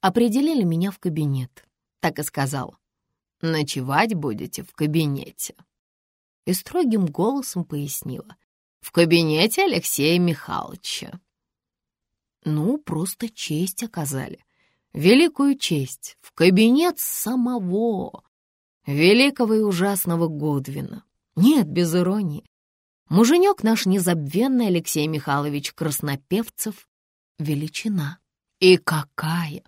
определили меня в кабинет. Так и сказал. «Ночевать будете в кабинете». И строгим голосом пояснила. «В кабинете Алексея Михайловича». Ну, просто честь оказали. Великую честь. В кабинет самого великого и ужасного Годвина. Нет, без иронии. Муженек наш незабвенный Алексей Михайлович Краснопевцев — величина. И какая!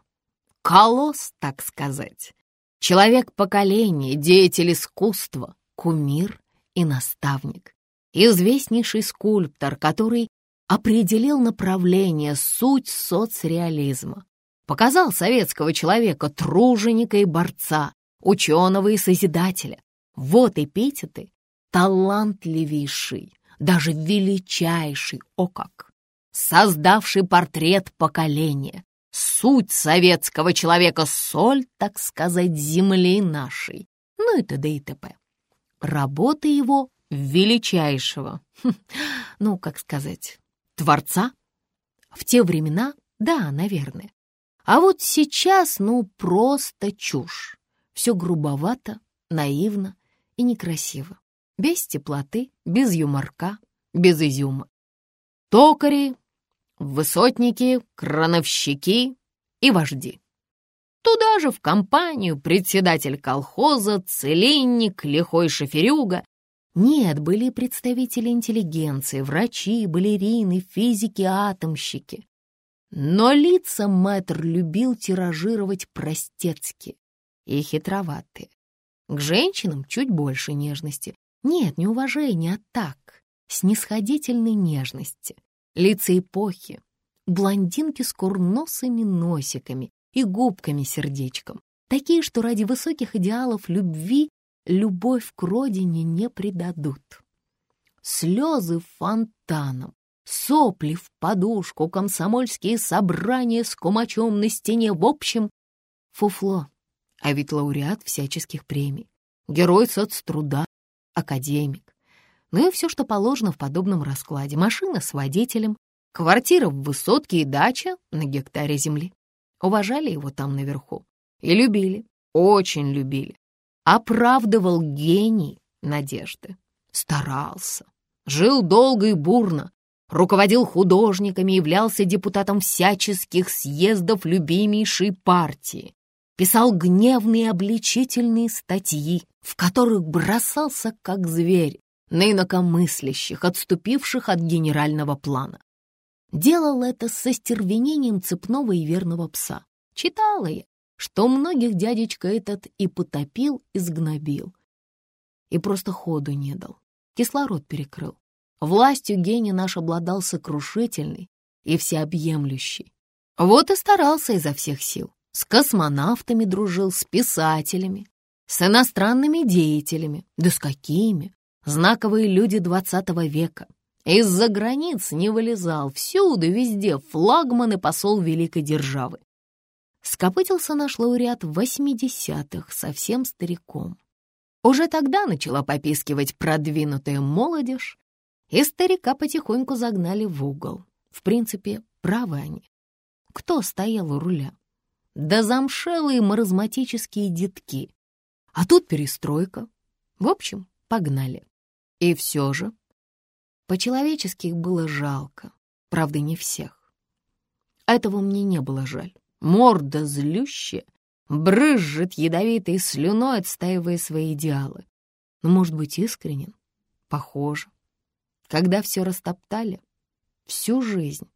Колосс, так сказать. Человек поколения, деятель искусства, кумир и наставник. Известнейший скульптор, который определил направление, суть соцреализма. Показал советского человека, труженика и борца, ученого и созидателя. Вот эпитеты, талантливейший, даже величайший, о как! Создавший портрет поколения, суть советского человека, соль, так сказать, земли нашей, ну и т.д. и т.п. Работа его величайшего, хм, ну, как сказать, творца. В те времена, да, наверное. А вот сейчас, ну, просто чушь. Все грубовато, наивно и некрасиво. Без теплоты, без юморка, без изюма. Токари, высотники, крановщики и вожди. Туда же в компанию председатель колхоза, целинник, лихой шоферюга. Нет, были представители интеллигенции, врачи, балерины, физики, атомщики. Но лица мэтр любил тиражировать простецки и хитроватые. К женщинам чуть больше нежности. Нет, не уважения, а так, снисходительной нежности. Лица эпохи, блондинки с курносыми носиками и губками-сердечком, такие, что ради высоких идеалов любви любовь к родине не предадут. Слезы фонтаном, сопли в подушку, комсомольские собрания с кумачом на стене, в общем, фуфло а ведь лауреат всяческих премий, герой соцтруда, академик. Ну и все, что положено в подобном раскладе. Машина с водителем, квартира в высотке и дача на гектаре земли. Уважали его там наверху и любили, очень любили. Оправдывал гений надежды, старался, жил долго и бурно, руководил художниками, являлся депутатом всяческих съездов любимейшей партии, писал гневные обличительные статьи, в которых бросался как зверь на инакомыслящих, отступивших от генерального плана. Делал это со стервенением цепного и верного пса. Читала я, что многих дядечка этот и потопил, и сгнобил. И просто ходу не дал, кислород перекрыл. Властью гений наш обладал сокрушительный и всеобъемлющий. Вот и старался изо всех сил. С космонавтами дружил, с писателями, с иностранными деятелями. Да с какими? Знаковые люди двадцатого века. Из-за границ не вылезал, всюду, везде флагман и посол великой державы. Скопытился наш лауреат в восьмидесятых, совсем стариком. Уже тогда начала попискивать продвинутая молодежь, и старика потихоньку загнали в угол. В принципе, правы они. Кто стоял у руля? да замшелые маразматические детки. А тут перестройка. В общем, погнали. И все же, по-человечески их было жалко. Правда, не всех. Этого мне не было жаль. Морда злющая, брызжет ядовитой слюной, отстаивая свои идеалы. Но, может быть, искренен? Похоже. Когда все растоптали, всю жизнь.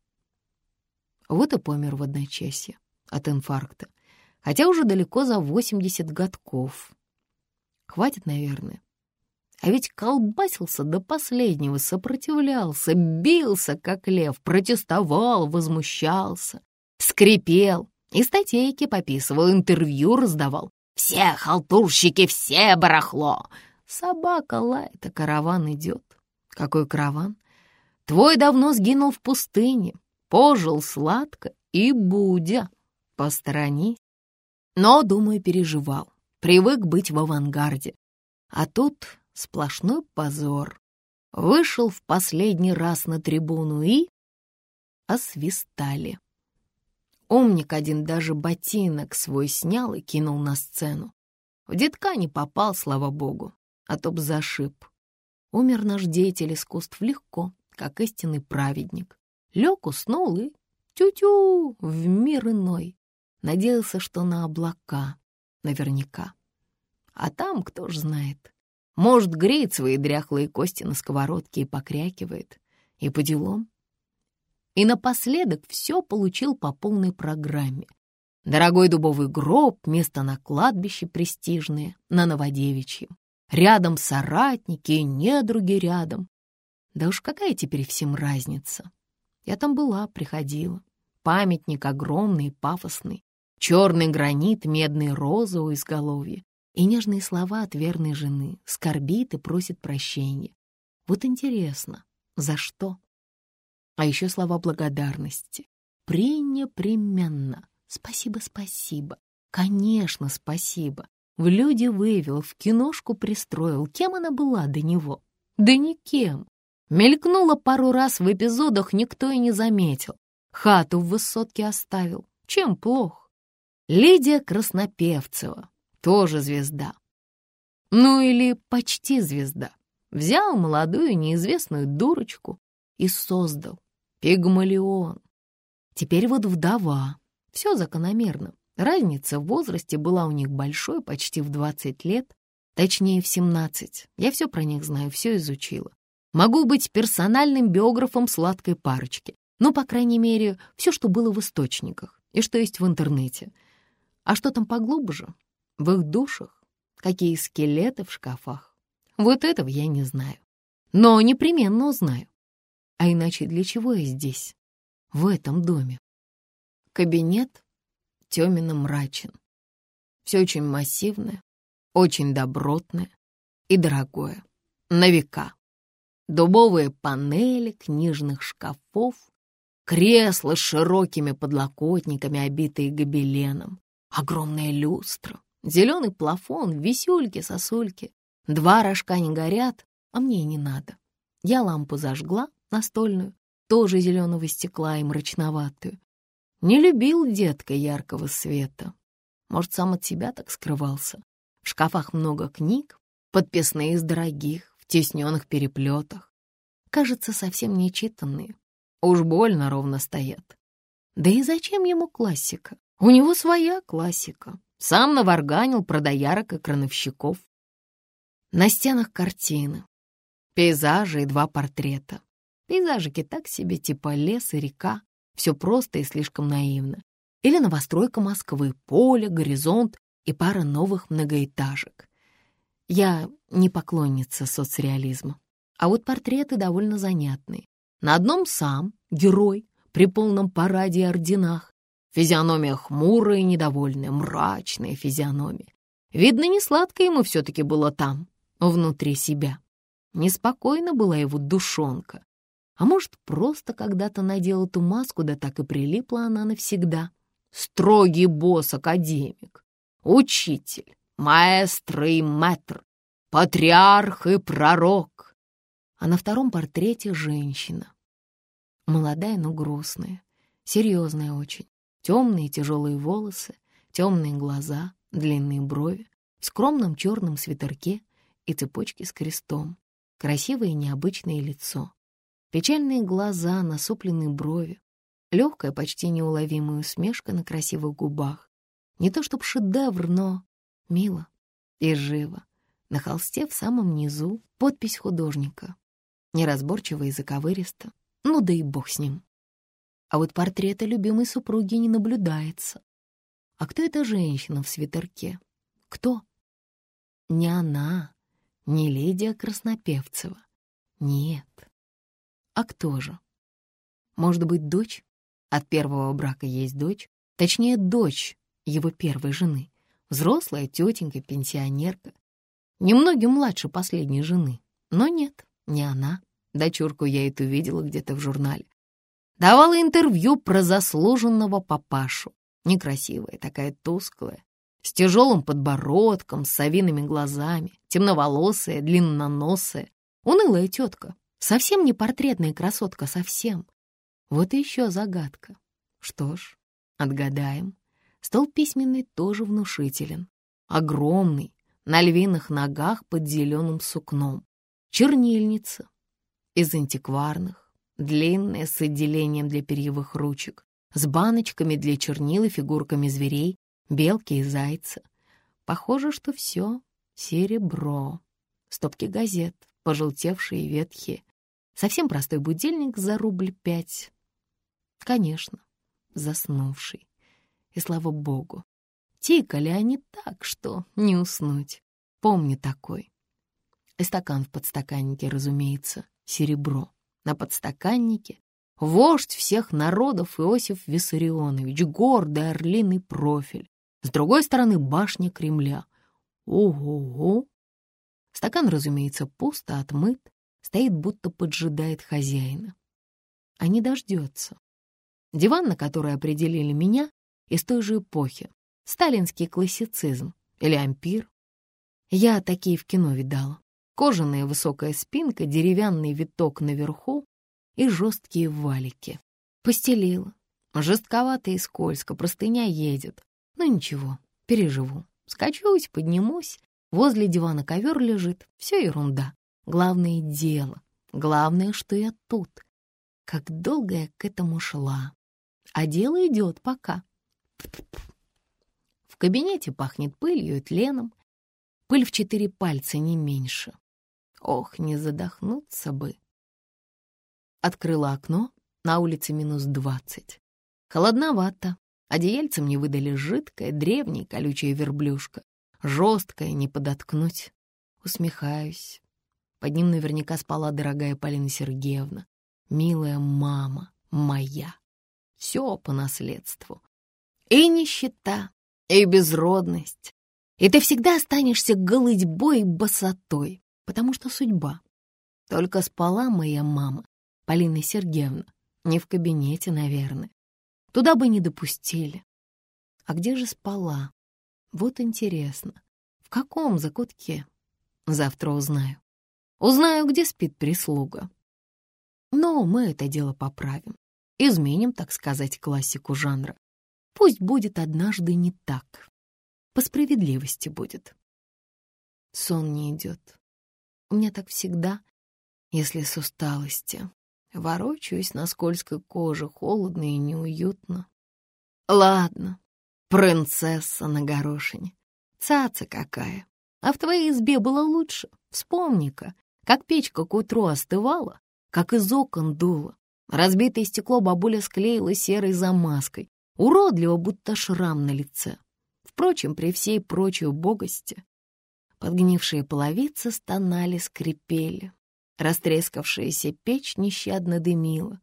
Вот и помер в одночасье от инфаркта, хотя уже далеко за 80 годков. Хватит, наверное. А ведь колбасился до последнего, сопротивлялся, бился, как лев, протестовал, возмущался, скрипел и статейки пописывал, интервью раздавал. «Все халтурщики, все барахло!» Собака лает, а караван идет. Какой караван? Твой давно сгинул в пустыне, пожил сладко и будя. Посторонись. Но, думаю, переживал. Привык быть в авангарде. А тут сплошной позор. Вышел в последний раз на трибуну и... освистали. Умник один даже ботинок свой снял и кинул на сцену. В детка не попал, слава богу, а то б зашиб. Умер наш деятель искусств легко, как истинный праведник. Лег, уснул и тю-тю в мир иной. Надеялся, что на облака, наверняка. А там, кто ж знает, может, греет свои дряхлые кости на сковородке и покрякивает. И по делам. И напоследок все получил по полной программе. Дорогой дубовый гроб, место на кладбище престижное, на Новодевичьем. Рядом соратники и недруги рядом. Да уж какая теперь всем разница? Я там была, приходила. Памятник огромный и пафосный. Черный гранит, медные розы у изголовья. И нежные слова от верной жены. Скорбит и просит прощения. Вот интересно, за что? А еще слова благодарности. Пренепременно. Спасибо, спасибо. Конечно, спасибо. В люди вывел, в киношку пристроил. Кем она была до него? Да никем. Мелькнула пару раз в эпизодах, никто и не заметил. Хату в высотке оставил. Чем плох? Лидия Краснопевцева, тоже звезда. Ну или почти звезда. Взял молодую неизвестную дурочку и создал Пигмалион. Теперь вот вдова. Все закономерно. Разница в возрасте была у них большой, почти в 20 лет, точнее в 17. Я все про них знаю, все изучила. Могу быть персональным биографом сладкой парочки. Ну, по крайней мере, все, что было в источниках и что есть в интернете. А что там поглубже? В их душах? Какие скелеты в шкафах? Вот этого я не знаю. Но непременно узнаю. А иначе для чего я здесь, в этом доме? Кабинет темен и мрачен. Все очень массивное, очень добротное и дорогое, на века. Дубовые панели книжных шкафов, кресла с широкими подлокотниками, обитые гобеленом, огромная люстра, зеленый плафон, висюльки-сосульки. Два рожка не горят, а мне и не надо. Я лампу зажгла, настольную, тоже зеленого стекла и мрачноватую. Не любил детка яркого света. Может, сам от себя так скрывался. В шкафах много книг, подписные из дорогих, в тесненных переплетах. Кажется, совсем нечитанные. Уж больно ровно стоят. Да и зачем ему классика? У него своя классика. Сам наварганил про доярок и крановщиков. На стенах картины, пейзажи и два портрета. Пейзажики так себе, типа лес и река. Все просто и слишком наивно. Или новостройка Москвы, поле, горизонт и пара новых многоэтажек. Я не поклонница соцреализма. А вот портреты довольно занятные. На одном сам, герой, при полном параде и орденах. Физиономия хмурая и недовольная, мрачная физиономия. Видно, не сладко ему все-таки было там, внутри себя. Неспокойна была его душонка. А может, просто когда-то надел эту маску, да так и прилипла она навсегда. Строгий босс-академик, учитель, маэстро и мэтр, патриарх и пророк. А на втором портрете женщина. Молодая, но грустная, серьезная очень. Темные тяжелые волосы, темные глаза, длинные брови, в скромном черном свитерке и цепочке с крестом. Красивое и необычное лицо. Печальные глаза, насупленные брови, легкая, почти неуловимая усмешка на красивых губах. Не то чтоб шедевр, но мило и живо. На холсте в самом низу подпись художника. Неразборчиво и заковыристо. Ну да и бог с ним. А вот портрета любимой супруги не наблюдается. А кто эта женщина в свитерке? Кто? Не она, не Лидия Краснопевцева. Нет, а кто же? Может быть, дочь? От первого брака есть дочь. Точнее, дочь его первой жены. Взрослая тетенька-пенсионерка. Немногим младше последней жены. Но нет, не она. Дочурку я эту видела где-то в журнале. Давала интервью про заслуженного папашу. Некрасивая, такая тусклая, с тяжелым подбородком, с совиными глазами, темноволосая, длинноносая, унылая тетка, Совсем не портретная красотка, совсем. Вот еще загадка. Что ж, Отгадаем. Стол письменный тоже внушителен. Огромный, на львиных ногах под зеленым сукном. Чернильница из антикварных, длинная с отделением для перьевых ручек, с баночками для чернил и фигурками зверей, белки и зайца. Похоже, что все серебро. Стопки газет, пожелтевшие ветхие. Совсем простой будильник за рубль пять. Конечно, заснувший. И слава богу, тикали они так, что не уснуть. Помню такой. И стакан в подстаканнике, разумеется, серебро. На подстаканнике вождь всех народов Иосиф Виссарионович, гордый орлиный профиль. С другой стороны башня Кремля. Ого-го! Стакан, разумеется, пусто, отмыт, стоит, будто поджидает хозяина. А не дождется. Диван, на который определили меня, из той же эпохи. Сталинский классицизм или ампир. Я такие в кино видала. Кожаная высокая спинка, деревянный виток наверху и жесткие валики. Постелила. Жестковато и скользко, простыня едет. Но ничего, переживу. Скачусь, поднимусь. Возле дивана ковер лежит. Все ерунда. Главное — дело. Главное, что я тут. Как долго я к этому шла. А дело идет пока. В кабинете пахнет пылью и тленом. Пыль в четыре пальца, не меньше. Ох, не задохнуться бы. Открыла окно, на улице минус двадцать. Холодновато. Одеяльцем мне выдали жидкое, древнее, колючая верблюшка. Жесткое, не подоткнуть. Усмехаюсь. Под ним наверняка спала дорогая Полина Сергеевна. Милая мама моя. Все по наследству. И нищета, и безродность. И ты всегда останешься голытьбой и босотой потому что судьба. Только спала моя мама, Полина Сергеевна, не в кабинете, наверное. Туда бы не допустили. А где же спала? Вот интересно, в каком закутке? Завтра узнаю. Узнаю, где спит прислуга. Но мы это дело поправим. Изменим, так сказать, классику жанра. Пусть будет однажды не так. По справедливости будет. Сон не идет. У меня так всегда, если с усталости. Ворочаюсь на скользкой коже, холодно и неуютно. Ладно, принцесса на горошине. Цаца какая. А в твоей избе было лучше. Вспомни-ка, как печка к утру остывала, как из окон дуло. Разбитое стекло бабуля склеила серой замазкой, уродливо, будто шрам на лице. Впрочем, при всей прочей убогости Подгнившие половицы стонали, скрипели. Растрескавшаяся печь нещадно дымила.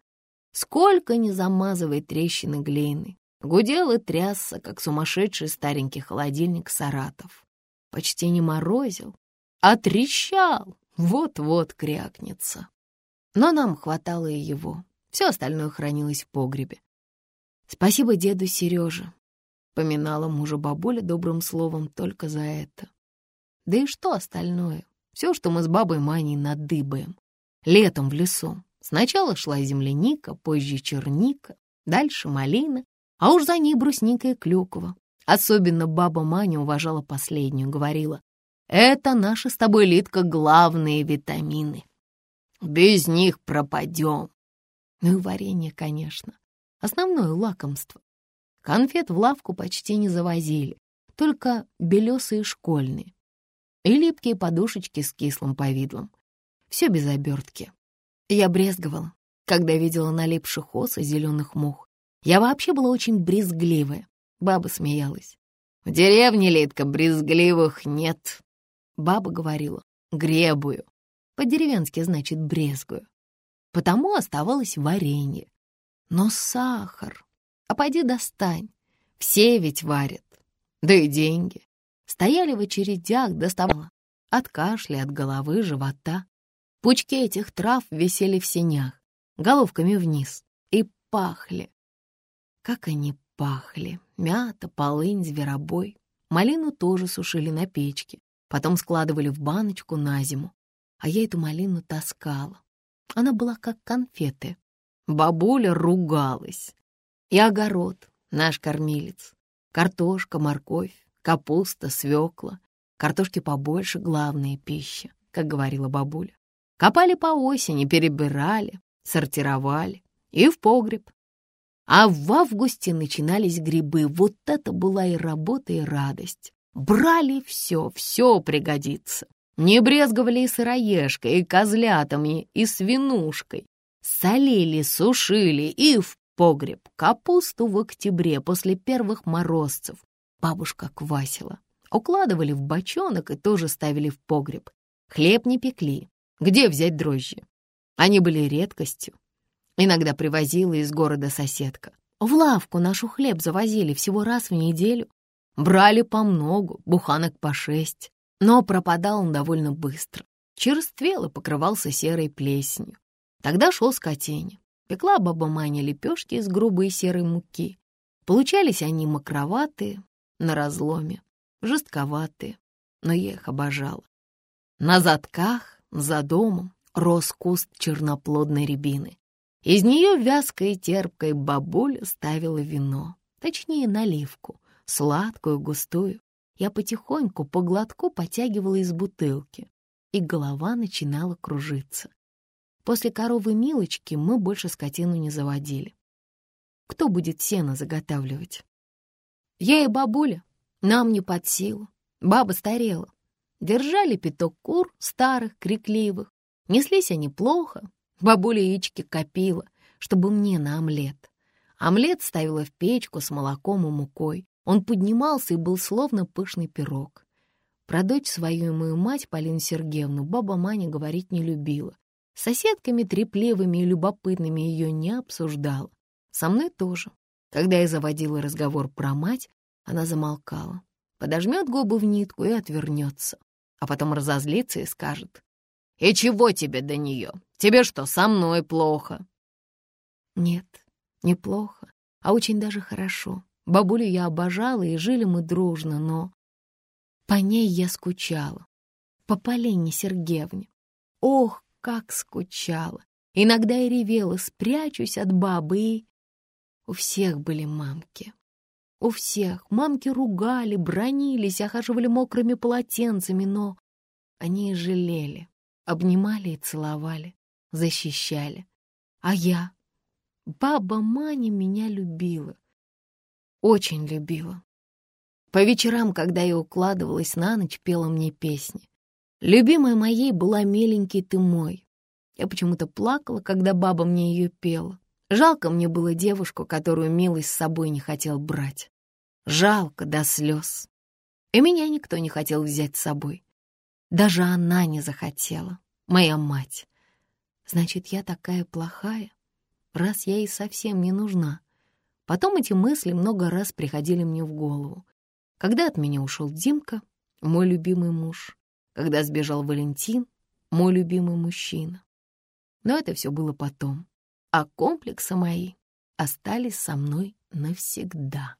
Сколько не замазывай трещины глины. Гудел и трясся, как сумасшедший старенький холодильник Саратов. Почти не морозил, а трещал, вот-вот крякнется. Но нам хватало и его. Все остальное хранилось в погребе. Спасибо деду Сереже. Поминала мужа бабуля добрым словом только за это. Да и что остальное? Все, что мы с бабой Маней надыбаем. Летом в лесу. Сначала шла земляника, позже черника, дальше малина, а уж за ней брусника и клюква. Особенно баба Маня уважала последнюю, говорила, «Это наши с тобой, Литка, главные витамины. Без них пропадем». Ну и варенье, конечно. Основное лакомство. Конфет в лавку почти не завозили, только белесые школьные и липкие подушечки с кислым повидлом. Все без обертки. Я брезговала, когда видела налипших ос и зеленых мух. Я вообще была очень брезгливая. Баба смеялась. «В деревне, Литка, брезгливых нет». Баба говорила «гребую». По-деревенски значит «брезгую». Потому оставалось варенье. Но сахар. А пойди достань. Все ведь варят. Да и деньги. Стояли в очередях, доставала от кашля, от головы, живота. Пучки этих трав висели в сенях, головками вниз, и пахли. Как они пахли! Мята, полынь, зверобой. Малину тоже сушили на печке, потом складывали в баночку на зиму. А я эту малину таскала. Она была как конфеты. Бабуля ругалась. И огород, наш кормилец. Картошка, морковь, капуста, свекла. Картошки побольше — главная пища, как говорила бабуля. Копали по осени, перебирали, сортировали и в погреб. А в августе начинались грибы. Вот это была и работа, и радость. Брали все, все пригодится. Не брезговали и сыроежкой, и козлятами, и свинушкой. Солили, сушили и в погреб. Капусту в октябре после первых морозцев. Бабушка квасила. Укладывали в бочонок и тоже ставили в погреб. Хлеб не пекли. Где взять дрожжи? Они были редкостью. Иногда привозила из города соседка. В лавку нашу хлеб завозили всего раз в неделю. Брали по многу, буханок по шесть. Но пропадал он довольно быстро. Черствел и покрывался серой плесенью. Тогда шел скотине. Пекла баба Маня лепешки из грубой серой муки. Получались они мокроватые, на разломе, жестковатые, но я их обожала. На задках, за домом, рос куст черноплодной рябины. Из нее вязкой и терпкой бабуля ставила вино, точнее наливку, сладкую, густую. Я потихоньку по глотку потягивала из бутылки, и голова начинала кружиться. После коровы Милочки мы больше скотину не заводили. Кто будет сено заготавливать? Я и бабуля. Нам не под силу. Баба старела. Держали пяток кур, старых, крикливых. Неслись они плохо. Бабуля яички копила, чтобы мне на омлет. Омлет ставила в печку с молоком и мукой. Он поднимался и был словно пышный пирог. Про дочь свою и мою мать, Полину Сергеевну, баба Маня говорить не любила. С соседками трепливыми и любопытными ее не обсуждала. Со мной тоже. Когда я заводила разговор про мать, она замолкала, подожмет губы в нитку и отвернется, а потом разозлится и скажет. «И чего тебе до нее? Тебе что, со мной плохо?» Нет, неплохо, а очень даже хорошо. Бабулю я обожала, и жили мы дружно, но... По ней я скучала. По Полине Сергеевне. Ох, как скучала. Иногда и ревела, спрячусь от бабы, и... У всех были мамки. У всех. Мамки ругали, бронились, охаживали мокрыми полотенцами, но они и жалели, обнимали и целовали, защищали. А я? Баба Маня меня любила. Очень любила. По вечерам, когда я укладывалась на ночь, пела мне песни. Любимой моей была «Миленький ты мой». Я почему-то плакала, когда баба мне ее пела. Жалко мне было девушку, которую милость с собой не хотел брать. Жалко до слез. И меня никто не хотел взять с собой. Даже она не захотела, моя мать. Значит, я такая плохая, раз я ей совсем не нужна. Потом эти мысли много раз приходили мне в голову. Когда от меня ушел Димка, мой любимый муж, когда сбежал Валентин, мой любимый мужчина. Но это все было потом, а комплексы мои остались со мной навсегда.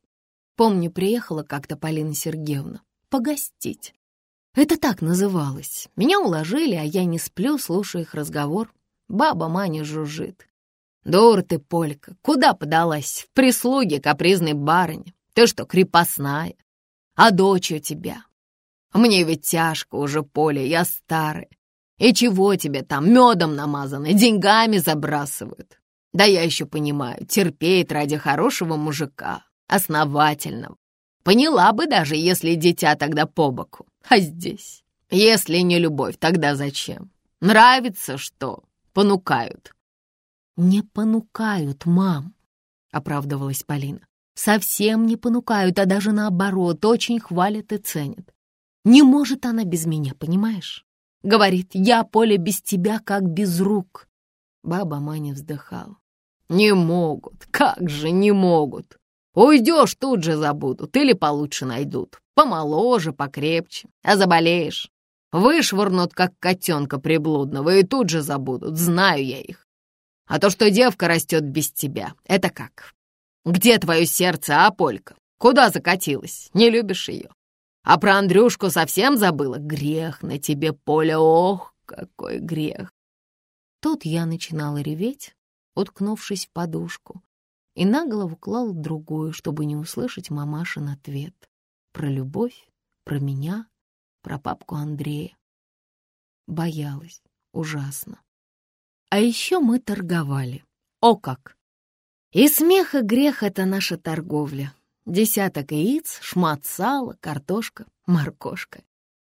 Помню, приехала как-то Полина Сергеевна погостить. Это так называлось. Меня уложили, а я не сплю, слушаю их разговор. Баба Маня жужжит. «Дур ты, Полька, куда подалась? В прислуге капризной барыни. Ты что, крепостная? А дочь у тебя? Мне ведь тяжко уже, Поля, я старая. И чего тебе там, медом намазаны, деньгами забрасывают? Да я еще понимаю, терпеть ради хорошего мужика основательного. Поняла бы даже, если дитя тогда по боку. А здесь? Если не любовь, тогда зачем? Нравится, что? Понукают. Не понукают, мам, оправдывалась Полина. Совсем не понукают, а даже наоборот, очень хвалят и ценят. Не может она без меня, понимаешь? Говорит, я, Поля, без тебя как без рук. Баба Маня вздыхала. Не могут, как же не могут. Уйдешь, тут же забудут или получше найдут. Помоложе, покрепче. А заболеешь, вышвырнут, как котенка приблудного, и тут же забудут. Знаю я их. А то, что девка растет без тебя, это как? Где твое сердце, а, Полька? Куда закатилась? Не любишь ее? А про Андрюшку совсем забыла? Грех на тебе, Поля, ох, какой грех. Тут я начинала реветь, уткнувшись в подушку, и на голову клал другую, чтобы не услышать мамашин ответ. Про любовь, про меня, про папку Андрея. Боялась ужасно. А еще мы торговали. О как! И смех, и грех — это наша торговля. Десяток яиц, шмат сала, картошка, моркошка.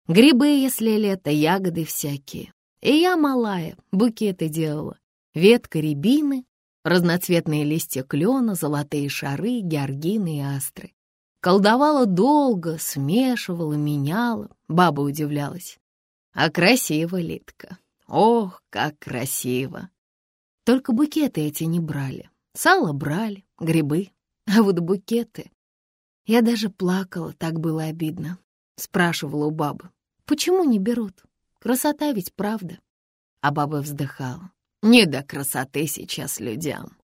Грибы, если лето, ягоды всякие. И я малая, букеты делала. Ветка рябины, разноцветные листья клена, золотые шары, георгины и астры. Колдовала долго, смешивала, меняла. Баба удивлялась. А красиво, Литка. Ох, как красиво! Только букеты эти не брали. Сало брали, грибы, а вот букеты... Я даже плакала, так было обидно. Спрашивала у бабы, почему не берут? Красота ведь правда. А баба вздыхала. Не до красоты сейчас людям.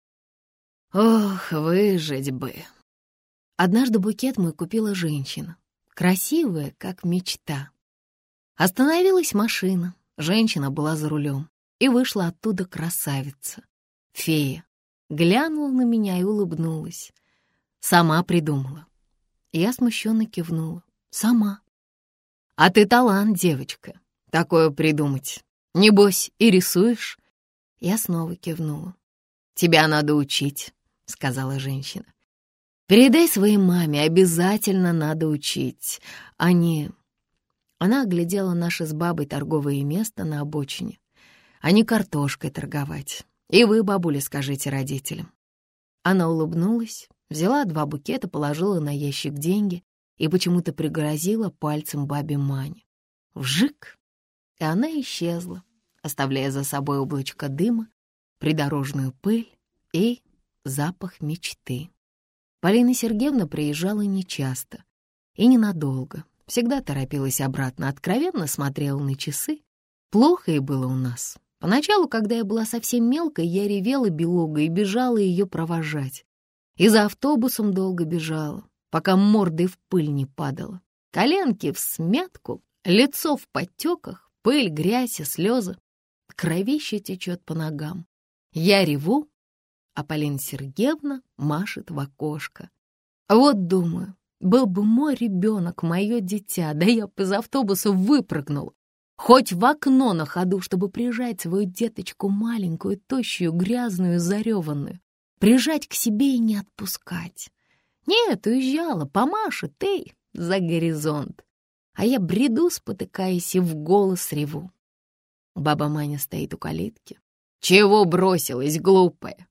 Ох, выжить бы. Однажды букет мой купила женщина. Красивая, как мечта. Остановилась машина. Женщина была за рулем. И вышла оттуда красавица. Фея. Глянула на меня и улыбнулась. Сама придумала. Я смущенно кивнула. Сама. А ты талант, девочка. Такое придумать. Небось, и рисуешь? Я снова кивнула. «Тебя надо учить», — сказала женщина. «Передай своей маме, обязательно надо учить, а не...» Она оглядела наше с бабой торговое место на обочине, а не картошкой торговать. И вы, бабуля, скажите родителям. Она улыбнулась, взяла два букета, положила на ящик деньги и почему-то пригрозила пальцем бабе Мане. Вжик! И она исчезла, оставляя за собой облачко дыма, придорожную пыль и запах мечты. Полина Сергеевна приезжала нечасто и ненадолго, всегда торопилась обратно, откровенно смотрела на часы. Плохо и было у нас. Поначалу, когда я была совсем мелкой, я ревела белога и бежала ее провожать. И за автобусом долго бежала, пока мордой в пыль не падала. Коленки в смятку, лицо в подтеках, пыль, грязь и слезы. Кровище течет по ногам. Я реву, а Полина Сергеевна машет в окошко. Вот думаю, был бы мой ребенок, мое дитя, да я бы из автобуса выпрыгнул. Хоть в окно на ходу, чтобы прижать свою деточку маленькую, тощую, грязную, зареванную. Прижать к себе и не отпускать. Нет, уезжала, помашет, эй, за горизонт. А я бреду, спотыкаясь, и в голос реву. Баба Маня стоит у калитки. «Чего бросилась, глупая?»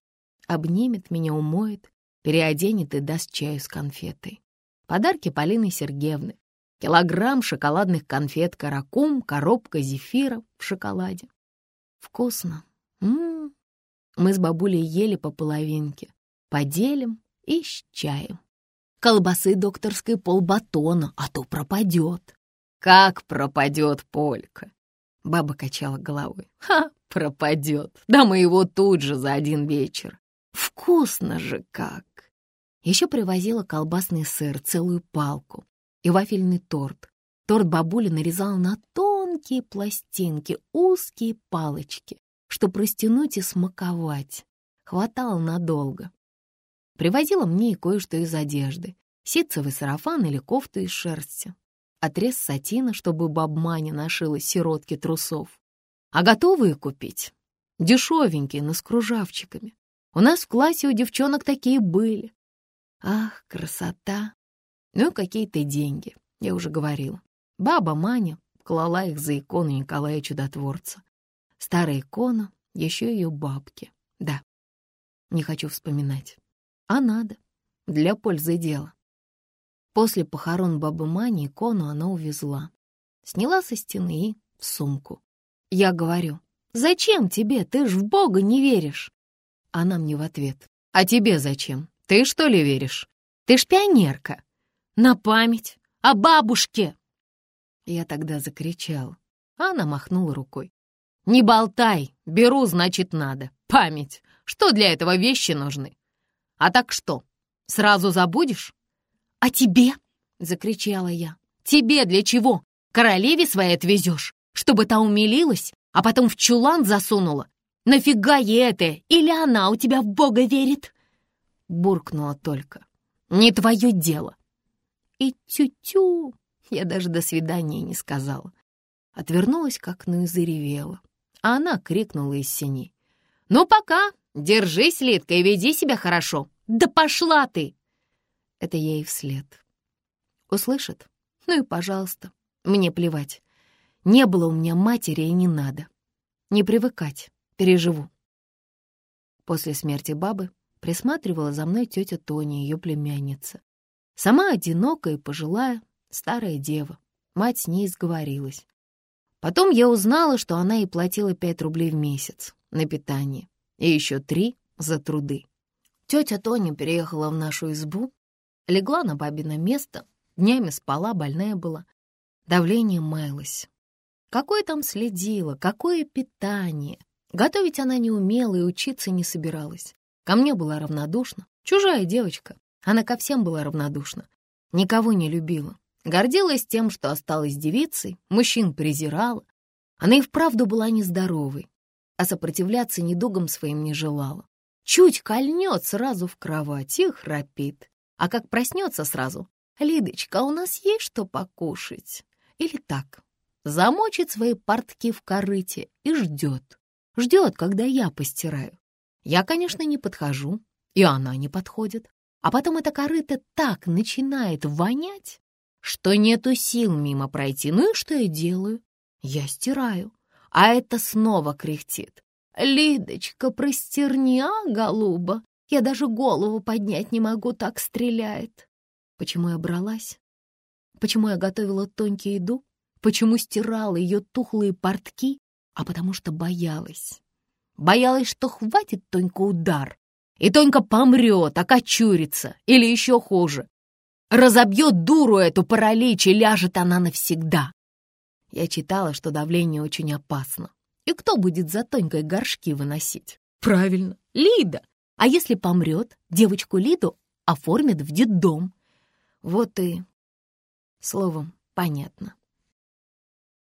Обнимет меня, умоет, переоденет и даст чаю с конфетой. Подарки Полины Сергеевны. Килограмм шоколадных конфет «Каракум», коробка зефира в шоколаде. Вкусно. М -м -м. Мы с бабулей ели по половинке. Поделим и с чаем. Колбасы докторской полбатона, а то пропадет. Как пропадет Полька? Баба качала головой. «Ха, пропадет. Да мы его тут же за один вечер. Вкусно же как!» Еще привозила колбасный сыр, целую палку и вафельный торт. Торт бабуля нарезала на тонкие пластинки, узкие палочки, чтобы растянуть и смаковать. Хватало надолго. Привозила мне и кое-что из одежды. Ситцевый сарафан или кофту из шерсти отрез сатина, чтобы бабманя нашила сиротки трусов. А готовые купить? Дешевенькие, но с кружавчиками. У нас в классе у девчонок такие были. Ах, красота! Ну, какие-то деньги, я уже говорила. Баба Маня клала их за икону Николая Чудотворца. Старая икона, еще ее бабки. Да, не хочу вспоминать. А надо, для пользы дела. После похорон бабы Мани икону она увезла. Сняла со стены и в сумку. Я говорю, «Зачем тебе? Ты ж в Бога не веришь!» Она мне в ответ, «А тебе зачем? Ты что ли веришь? Ты ж пионерка!» «На память! О бабушке!» Я тогда закричал. Она махнула рукой. «Не болтай! Беру, значит, надо. Память! Что для этого вещи нужны? А так что, сразу забудешь?» «А тебе?» — закричала я. «Тебе для чего? Королеве своей отвезешь, чтобы та умилилась, а потом в чулан засунула? Нафига ей это? Или она у тебя в Бога верит?» буркнула только. «Не твое дело!» И тю-тю, я даже до свидания не сказала. Отвернулась к окну и заревела. А она крикнула из синей. «Ну пока! Держись, Литка, и веди себя хорошо! Да пошла ты!» Это ей вслед. Услышит? Ну и пожалуйста, мне плевать. Не было у меня матери и не надо. Не привыкать, переживу. После смерти бабы присматривала за мной тетя Тоня, ее племянница. Сама одинокая и пожилая, старая дева. Мать с ней сговорилась. Потом я узнала, что она ей платила пять рублей в месяц на питание и еще три за труды. Тетя Тоня переехала в нашу избу, легла на бабино место, днями спала, больная была. Давление маялось. Какое там следило, какое питание. Готовить она не умела и учиться не собиралась. Ко мне была равнодушна. Чужая девочка. Она ко всем была равнодушна. Никого не любила. Гордилась тем, что осталась девицей, мужчин презирала. Она и вправду была нездоровой, а сопротивляться недугам своим не желала. Чуть кольнет сразу в кровать и храпит. А как проснется сразу, «Лидочка, а у нас есть что покушать?» Или так, замочит свои портки в корыте и ждет. Ждет, когда я постираю. Я, конечно, не подхожу, и она не подходит. А потом эта корыта так начинает вонять, что нету сил мимо пройти. Ну и что я делаю? Я стираю, а это снова кряхтит. «Лидочка, простерни, а, голуба? Я даже голову поднять не могу, так стреляет». Почему я бралась? Почему я готовила тонкую еду? Почему стирала ее тухлые портки? А потому что боялась. Боялась, что хватит Тонька удар, и Тонька помрет, окочурится, или еще хуже. Разобьет дуру эту паралич, и ляжет она навсегда. Я читала, что давление очень опасно. И кто будет за Тонькой горшки выносить? Правильно, Лида. А если помрет, девочку Лиду оформят в детдом. Вот и... Словом, понятно.